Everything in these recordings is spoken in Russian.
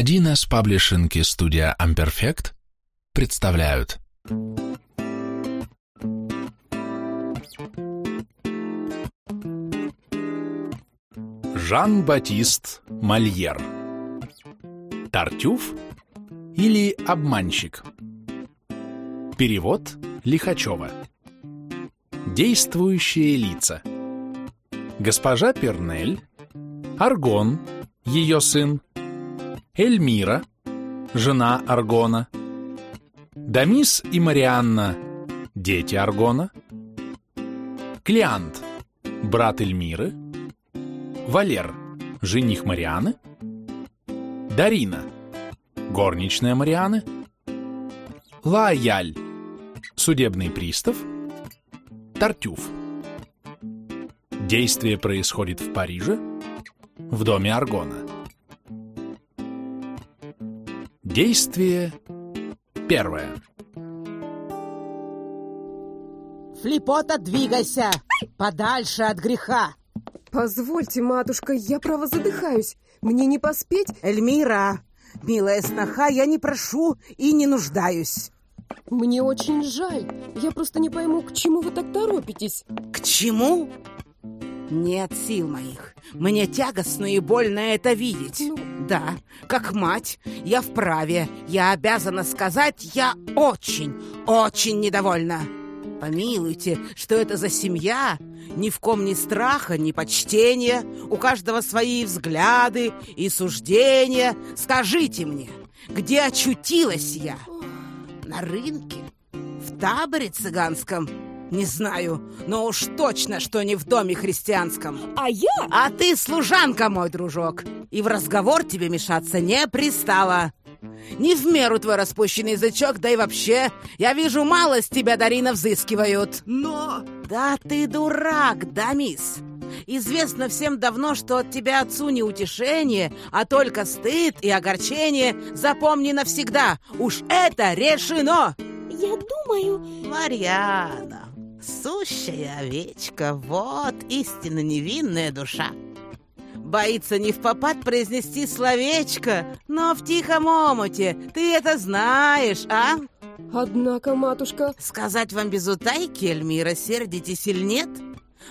1С паблишинг студия Amperfect представляют. Жан-Батист Мольер. Тартюф или обманщик? Перевод Лихачева. Действующие лица. Госпожа Пернель Аргон, ее сын Эльмира, жена Аргона, Дамис и Марианна, дети Аргона, Клеант, брат Эльмиры, Валер, жених Марианы, Дарина, горничная Марианы, Лаяль, судебный пристав, Тартюф. Действие происходит в Париже, в доме Аргона. Действие первое. Флипота, двигайся! Подальше от греха! Позвольте, матушка, я право задыхаюсь. Мне не поспеть? Эльмира, милая сноха, я не прошу и не нуждаюсь. Мне очень жаль. Я просто не пойму, к чему вы так торопитесь. К чему? Нет сил моих. Мне тягостно и больно это видеть. Ну, Да, как мать, я вправе. Я обязана сказать, я очень, очень недовольна. Помилуйте, что это за семья? Ни в ком ни страха, ни почтения. У каждого свои взгляды и суждения. Скажите мне, где очутилась я? На рынке? В таборе цыганском? Не знаю, но уж точно, что не в доме христианском. а я? А ты служанка, мой дружок, и в разговор тебе мешаться не пристала. Не в меру твой распущенный язычок, да и вообще, я вижу, мало с тебя, Дарина, взыскивают. Но Да ты дурак, да, мисс? Известно всем давно, что от тебя отцу не утешение, а только стыд и огорчение. Запомни навсегда, уж это решено! Я думаю... Марьяна, сущая овечка, вот истинно невинная душа. Боится не в попад произнести словечко, но в тихом омуте. Ты это знаешь, а? Однако, матушка... Сказать вам без утайки, Эльмира, сердитесь или нет?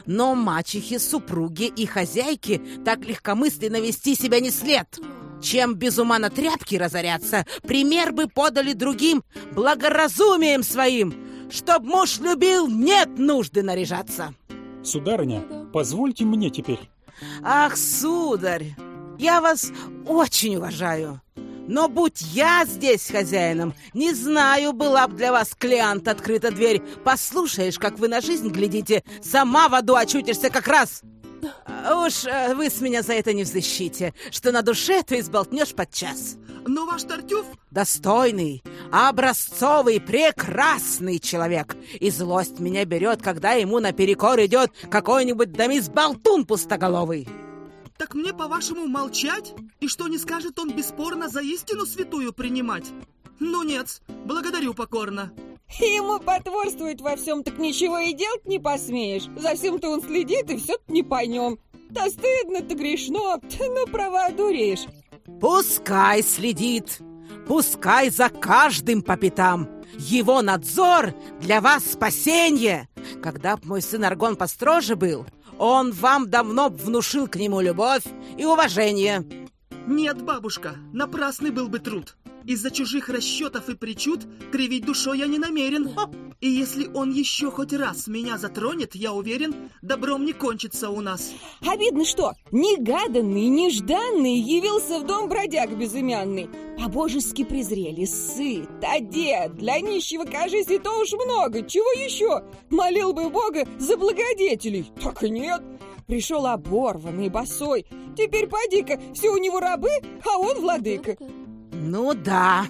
Но мачехи, супруги и хозяйки так легкомысленно вести себя не след. Чем без ума на тряпки разоряться, пример бы подали другим благоразумием своим. Чтоб муж любил, нет нужды наряжаться. Сударыня, позвольте мне теперь. Ах, сударь, я вас очень уважаю. Но будь я здесь хозяином, не знаю, была б для вас, Клеант, открыта дверь. Послушаешь, как вы на жизнь глядите, сама в аду очутишься как раз. Уж э, вы с меня за это не взыщите, что на душе ты изболтнешь подчас. Но ваш Тартюф Достойный, образцовый, прекрасный человек. И злость меня берет, когда ему наперекор идет какой-нибудь дамис-болтун пустоголовый. Так мне, по-вашему, молчать? И что не скажет он бесспорно за истину святую принимать? Ну нет, благодарю покорно. Ему потворствовать во всем так ничего и делать не посмеешь. За всем-то он следит и все не по нем. Да стыдно, то грешно, но права одуреешь. Пускай следит, пускай за каждым по пятам. Его надзор для вас спасение. Когда б мой сын Аргон построже был, он вам давно б внушил к нему любовь и уважение. Нет, бабушка, напрасный был бы труд. Из-за чужих расчетов и причуд кривить душой я не намерен. И если он еще хоть раз меня затронет, я уверен, добром не кончится у нас. Обидно что, негаданный, нежданный явился в дом бродяг безымянный. По-божески презрели, сыт, одет, для нищего, кажись, и то уж много. Чего еще? Молил бы Бога за благодетелей. Так и нет. Пришел оборванный, босой. Теперь поди-ка, все у него рабы, а он владыка. Ну да,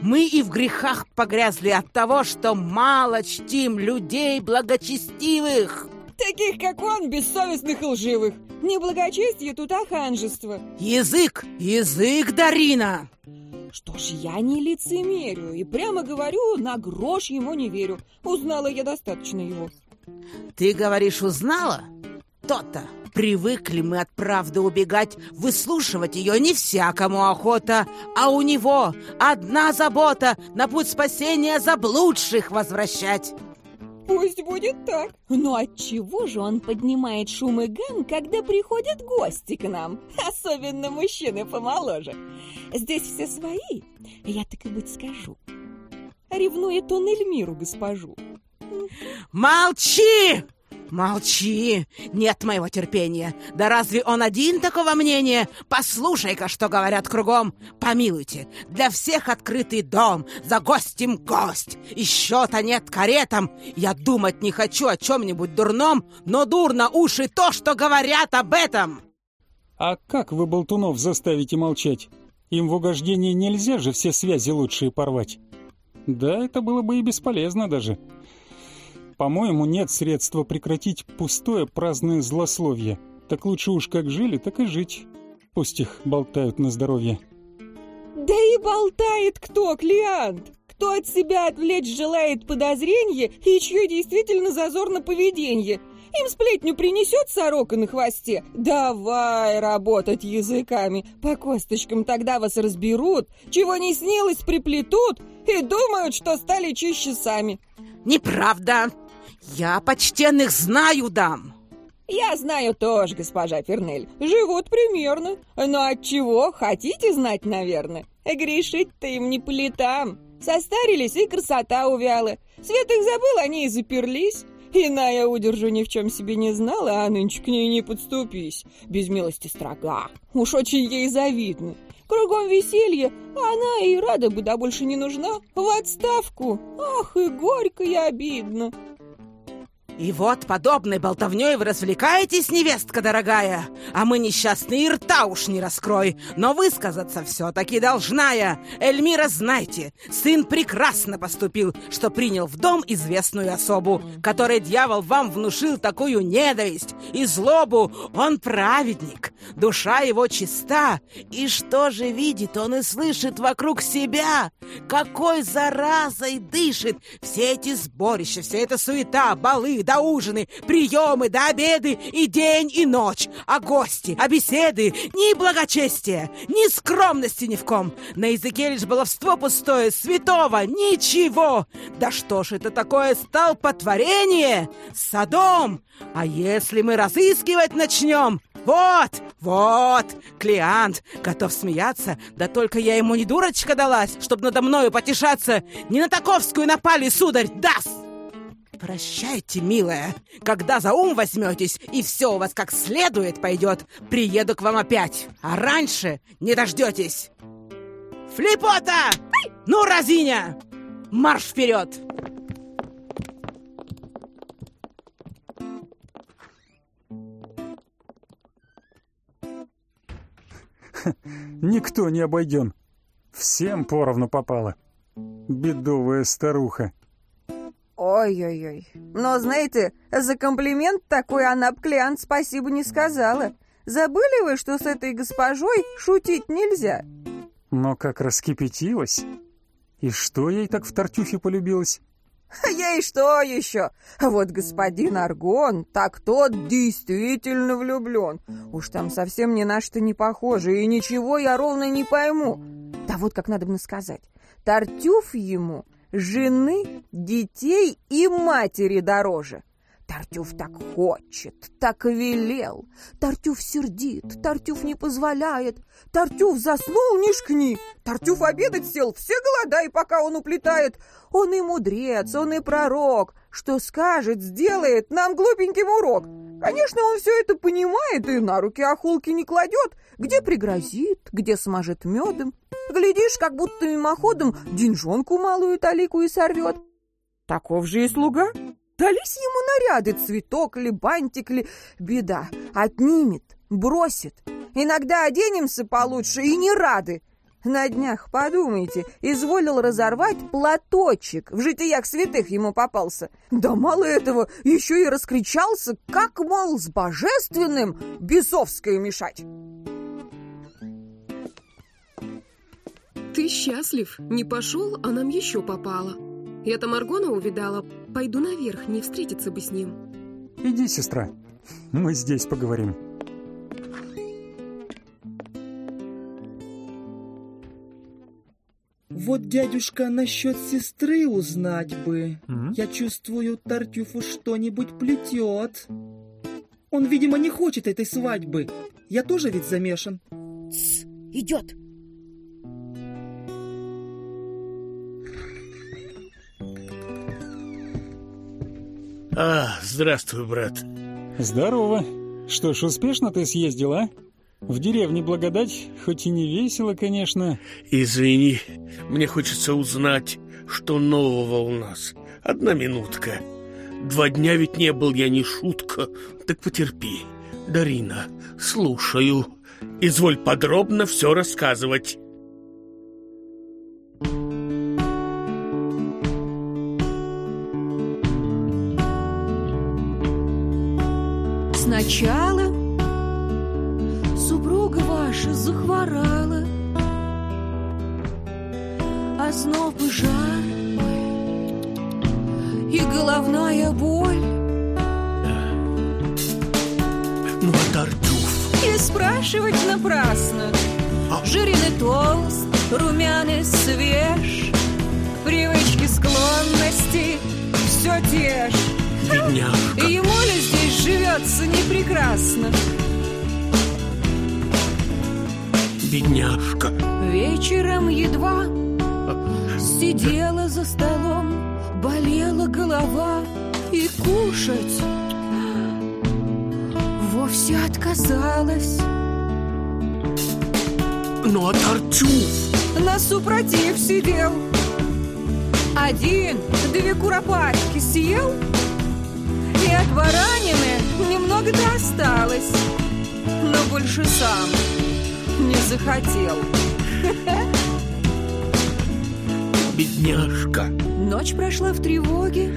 мы и в грехах погрязли от того, что мало чтим людей благочестивых. Таких, как он, бессовестных и лживых. Не благочестие тут, а ханжество. Язык, язык, Дарина! Что ж, я не лицемерю и прямо говорю, на грош ему не верю. Узнала я достаточно его. Ты говоришь, узнала? То-то. Привыкли мы от правды убегать, выслушивать ее не всякому охота, а у него одна забота на путь спасения заблудших возвращать. Пусть будет так. Но от чего же он поднимает шум и гам, когда приходят гости к нам? Особенно мужчины помоложе. Здесь все свои. Я так и быть скажу. Ревнует он Эльмиру, госпожу. Молчи! Молчи! Нет моего терпения. Да разве он один такого мнения? Послушай-ка, что говорят кругом. Помилуйте, для всех открытый дом, за гостем гость. И счета нет каретам. Я думать не хочу о чем-нибудь дурном, но дурно уши то, что говорят об этом. А как вы болтунов заставите молчать? Им в угождении нельзя же все связи лучшие порвать. Да, это было бы и бесполезно даже. По-моему, нет средства прекратить пустое праздное злословие. Так лучше уж как жили, так и жить. Пусть их болтают на здоровье. Да и болтает кто, Клиант? Кто от себя отвлечь желает подозрение и чье действительно зазорно поведение? Им сплетню принесет сорока на хвосте? Давай работать языками. По косточкам тогда вас разберут, чего не снилось приплетут и думают, что стали чище сами. Неправда. Я почтенных знаю дам. Я знаю тоже, госпожа Фернель. Живут примерно. Но от чего хотите знать, наверное? Грешить-то им не по летам. Состарились, и красота увяла. Свет их забыл, они и заперлись. Иная удержу ни в чем себе не знала, а нынче к ней не подступись. Без милости строга. Уж очень ей завидно. Кругом веселье, а она и рада бы да больше не нужна. В отставку. Ах, и горько и обидно. И вот подобной болтовней вы развлекаетесь, невестка дорогая, а мы несчастные рта уж не раскрой, но высказаться все-таки должна я. Эльмира, знайте, сын прекрасно поступил, что принял в дом известную особу, которой дьявол вам внушил такую ненависть и злобу. Он праведник, душа его чиста, и что же видит он и слышит вокруг себя? Какой заразой дышит все эти сборища, вся эта суета, балы, да ужины, приемы, да обеды, и день, и ночь, а гости, а беседы, ни благочестия, ни скромности ни в ком. На языке лишь баловство пустое, святого, ничего. Да что ж это такое столпотворение? Содом! А если мы разыскивать начнем, вот, вот, Клиант готов смеяться, да только я ему не дурочка далась, чтоб надо мною потешаться. Не на таковскую напали, сударь, даст! Прощайте, милая. Когда за ум возьметесь, и все у вас как следует пойдет, приеду к вам опять. А раньше не дождетесь. Флипота! Ну, разиня! Марш вперед! Никто не обойден. Всем поровну попало. Бедовая старуха. Ой-ой-ой. Но, знаете, за комплимент такой она б Клеант спасибо не сказала. Забыли вы, что с этой госпожой шутить нельзя? Но как раскипятилась. И что ей так в Тартюфе полюбилось? Ей что еще? Вот господин Аргон, так тот действительно влюблен. Уж там совсем ни на что не похоже, и ничего я ровно не пойму. Да вот как надо бы сказать. Тартюф ему жены, детей и матери дороже. Тартюф так хочет, так велел. Тартюф сердит, Тартюф не позволяет. Тартюф заснул, не шкни. Тартюф обедать сел, все голодай, пока он уплетает. Он и мудрец, он и пророк. Что скажет, сделает, нам глупеньким урок. Конечно, он все это понимает и на руки охулки не кладет. Где пригрозит, где смажет медом. Глядишь, как будто мимоходом деньжонку малую талику и сорвет. Таков же и слуга. Дались ему наряды, цветок или бантик или... Беда. Отнимет, бросит. Иногда оденемся получше и не рады. На днях, подумайте, изволил разорвать платочек. В житиях святых ему попался. Да мало этого, еще и раскричался, как, мол, с божественным бесовское мешать. Ты счастлив? Не пошел, а нам еще попало. Я там Аргона увидала. Пойду наверх, не встретиться бы с ним. Иди, сестра. Мы здесь поговорим. Вот, дядюшка, насчет сестры узнать бы. М? Я чувствую, Тартюфу что-нибудь плетет. Он, видимо, не хочет этой свадьбы. Я тоже ведь замешан. Идет. А, здравствуй, брат. Здорово. Что ж, успешно ты съездил, а? В деревне Благодать, хоть и не весело, конечно. Извини, мне хочется узнать, что нового у нас. Одна минутка. Два дня ведь не был я ни шутка. Так потерпи. Дарина, слушаю. Изволь подробно все рассказывать. Сначала супруга ваша захворала, Озноб и жар, и головная боль. Ну, а Тартюф? И спрашивать напрасно. Жирен и толст, румяный свеж, Привычки, склонности все те ж. Бедняжка. И ему ли здесь живется не прекрасно? Бедняжка. Вечером едва сидела за столом, болела голова и кушать вовсе отказалась. Ну, а Тартюф? На супротив сидел. Один две куропатки съел, баранины немного досталось, но больше сам не захотел. Бедняжка. Ночь прошла в тревоге,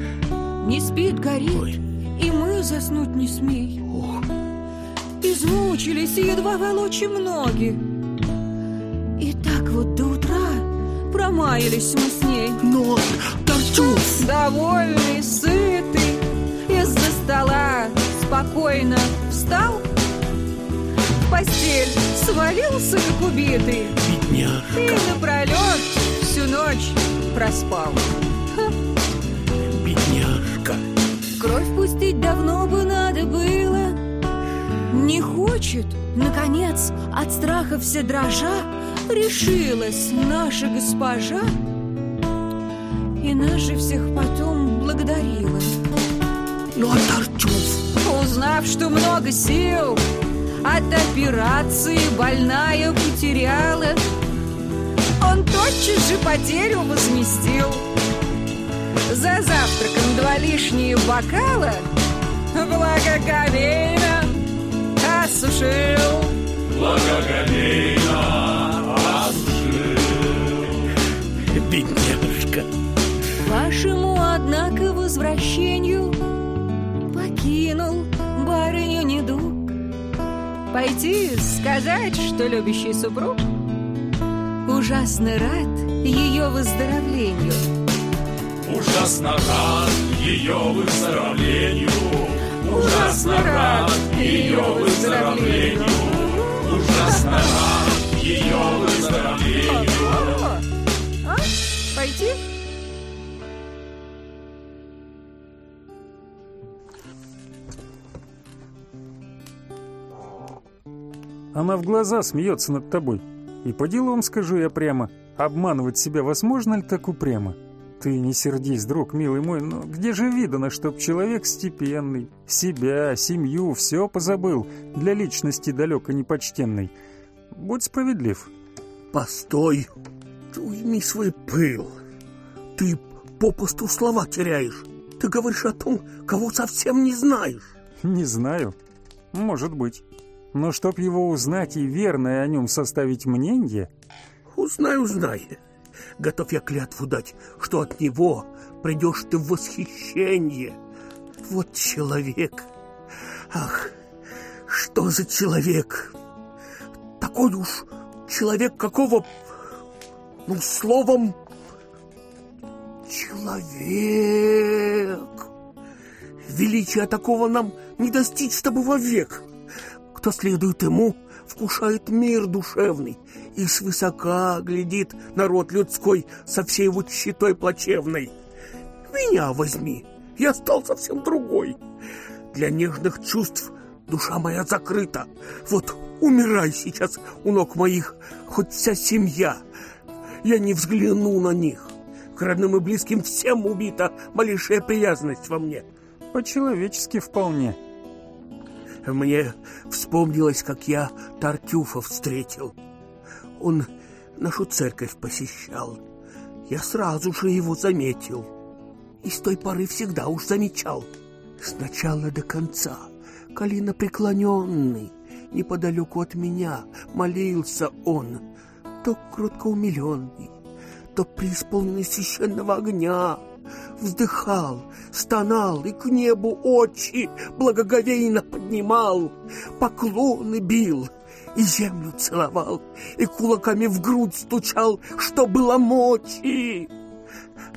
не спит, горит, Ой. и мы заснуть не смей. Ох, Измучились и едва волочим ноги. И так вот до утра промаялись мы с ней. но Тартюф. Довольный, сытый, спокойно встал, в постель свалился, как убитый, и Бедняжка. напролет всю ночь проспал. Бедняжка. Кровь пустить давно бы надо было. Не хочет, наконец, от страха все дрожа, решилась наша госпожа. И нас же всех потом благодарила. Ну, а Тартюф? Узнав, что много сил от операции больная потеряла, он тотчас же потерю возместил. За завтраком два лишние бокала благоговейно осушил. Бедняжка. Вашему, однако, возвращению покинул. Пойти сказать, что любящий супруг ужасно рад ее выздоровлению. Ужасно рад ее выздоровлению. Ужасно рад ее выздоровлению. Ужасно рад ее выздоровлению. Пойти? Она в глаза смеется над тобой. И по делам скажу я прямо, обманывать себя возможно ли так упрямо? Ты не сердись, друг, милый мой, но где же видано, чтоб человек степенный, себя, семью, все позабыл, для личности далеко непочтенной? Будь справедлив. Постой. Ты уйми свой пыл. Ты попусту слова теряешь. Ты говоришь о том, кого совсем не знаешь. Не знаю. Может быть. Но чтоб его узнать и верное о нем составить мнение, Узнай, узнай. Готов я клятву дать, что от него придешь ты в восхищение. Вот человек. Ах, что за человек? Такой уж человек, какого, ну, словом, человек. Величия такого нам не достичь, чтобы вовек. Кто следует ему, вкушает мир душевный и свысока глядит народ людской со всей вот щитой плачевной. Меня возьми, я стал совсем другой. Для нежных чувств душа моя закрыта. Вот умирай сейчас у ног моих, хоть вся семья. Я не взгляну на них. К родным и близким всем убита малейшая привязанность во мне. По-человечески вполне. Мне вспомнилось, как я Тартюфа встретил. Он нашу церковь посещал. Я сразу же его заметил. И с той поры всегда уж замечал. С начала до конца, колено преклоненный, неподалеку от меня молился он, то кротко умиленный, то преисполненный священного огня, вздыхал, стонал и к небу очи благоговейно поднимал, поклоны бил и землю целовал, и кулаками в грудь стучал, что было мочи.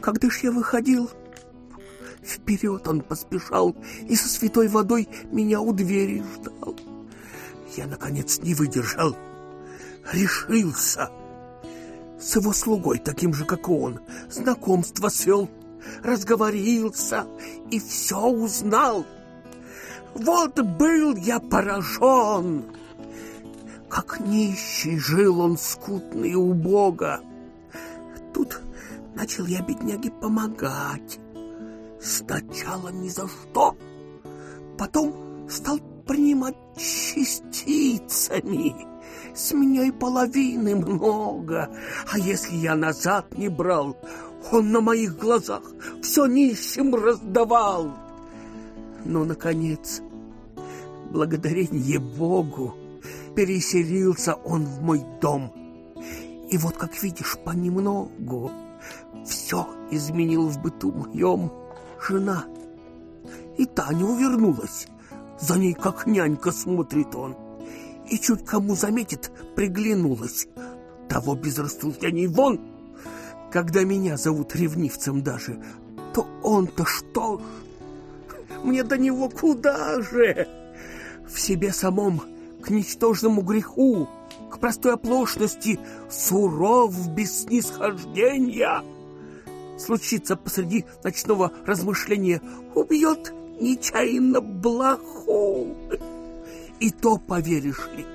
Когда ж я выходил, вперед он поспешал и со святой водой меня у двери ждал. Я, наконец, не выдержал, решился. С его слугой, таким же, как он, знакомство свел — разговорился и все узнал. Вот был я поражен. Как нищий жил он скутный у Бога. Тут начал я бедняге помогать. Сначала ни за что, потом стал принимать частицами. С меня и половины много, а если я назад не брал, он на моих глазах все нищим раздавал. Но, наконец, благодарение Богу, переселился он в мой дом. И вот, как видишь, понемногу все изменил в быту моем жена. И Таня увернулась. За ней, как нянька, смотрит он. И чуть кому заметит, приглянулась. Того без рассуждений вон — когда меня зовут ревнивцем даже, то он-то что? Мне до него куда же? В себе самом, к ничтожному греху, к простой оплошности, суров без снисхождения. Случится посреди ночного размышления, убьет нечаянно блоху. И то, поверишь ли,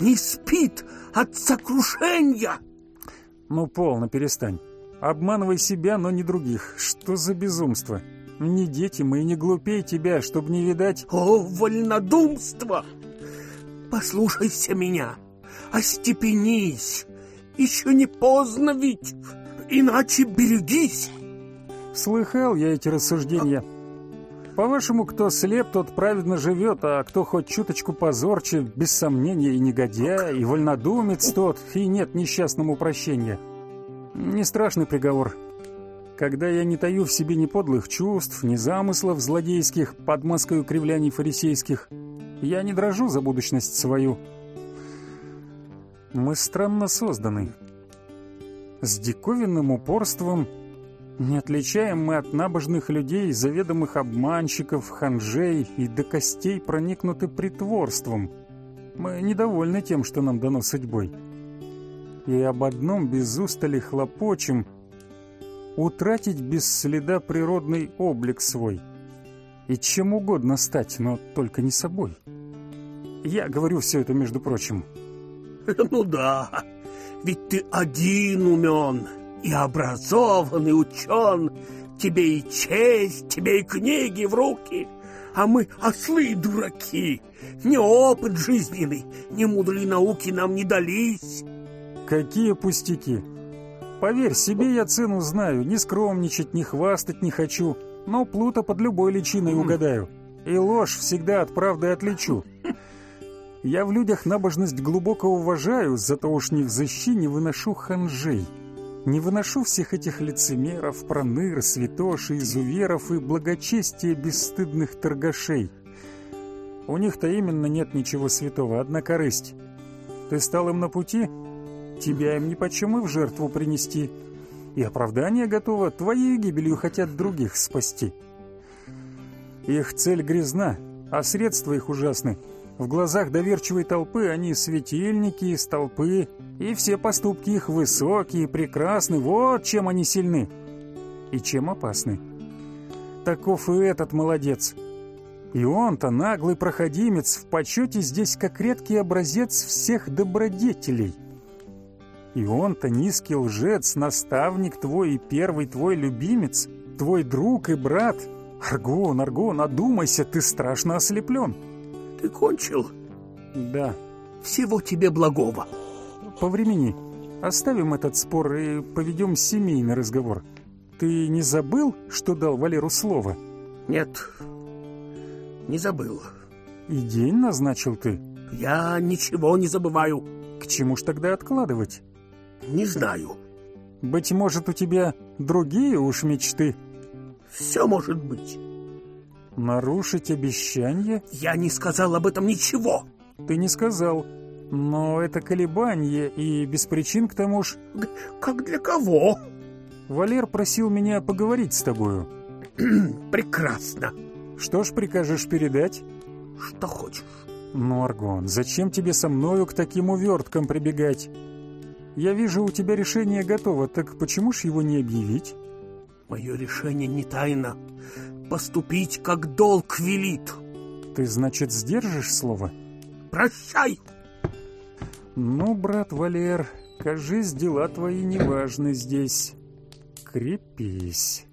не спит от сокрушения. Ну, полно, перестань. Обманывай себя, но не других. Что за безумство? Не дети мы и не глупее тебя, чтобы не видать... О, вольнодумство! Послушайся меня, остепенись. Еще не поздно ведь, иначе берегись. Слыхал я эти рассуждения. По-вашему, кто слеп, тот праведно живет, а кто хоть чуточку позорче, без сомнения и негодяй, и вольнодумец тот, и нет несчастному прощения. Не страшный приговор. Когда я не таю в себе ни подлых чувств, ни замыслов злодейских под маской кривляний фарисейских, я не дрожу за будущность свою. Мы странно созданы. С диковинным упорством не отличаем мы от набожных людей, заведомых обманщиков, ханжей и до костей проникнуты притворством. Мы недовольны тем, что нам дано судьбой и об одном без устали хлопочем утратить без следа природный облик свой и чем угодно стать, но только не собой. Я говорю все это, между прочим. Ну да, ведь ты один умен и образованный учен, тебе и честь, тебе и книги в руки, а мы ослы и дураки, ни опыт жизненный, ни мудрые науки нам не дались. Какие пустяки! Поверь, себе я цену знаю, не скромничать, не хвастать не хочу, но плута под любой личиной угадаю. И ложь всегда от правды отличу. Я в людях набожность глубоко уважаю, зато уж ни в защи не выношу ханжей. Не выношу всех этих лицемеров, проныр, святош, изуверов и благочестия бесстыдных торгашей. У них-то именно нет ничего святого, одна корысть. Ты стал им на пути, Тебя им ни почем и в жертву принести. И оправдание готово, твоей гибелью хотят других спасти. Их цель грязна, а средства их ужасны. В глазах доверчивой толпы они светильники, столпы, и все поступки их высокие, прекрасны, вот чем они сильны. И чем опасны. Таков и этот молодец. И он-то, наглый проходимец, в почете здесь как редкий образец всех добродетелей. И он-то низкий лжец, наставник твой и первый твой любимец, твой друг и брат. Аргон, Аргон, одумайся, ты страшно ослеплен. Ты кончил? Да. Всего тебе благого. По времени. Оставим этот спор и поведем семейный разговор. Ты не забыл, что дал Валеру слово? Нет, не забыл. И день назначил ты? Я ничего не забываю. К чему ж тогда откладывать? Не знаю. Быть может, у тебя другие уж мечты? Все может быть. Нарушить обещание? Я не сказал об этом ничего. Ты не сказал. Но это колебание, и без причин к тому ж... Как для кого? Валер просил меня поговорить с тобою. Прекрасно. Что ж прикажешь передать? Что хочешь. Ну, Аргон, зачем тебе со мною к таким уверткам прибегать? Я вижу, у тебя решение готово, так почему ж его не объявить? Мое решение не тайна. Поступить, как долг велит. Ты, значит, сдержишь слово? Прощай! Ну, брат Валер, кажись, дела твои неважны здесь. Крепись.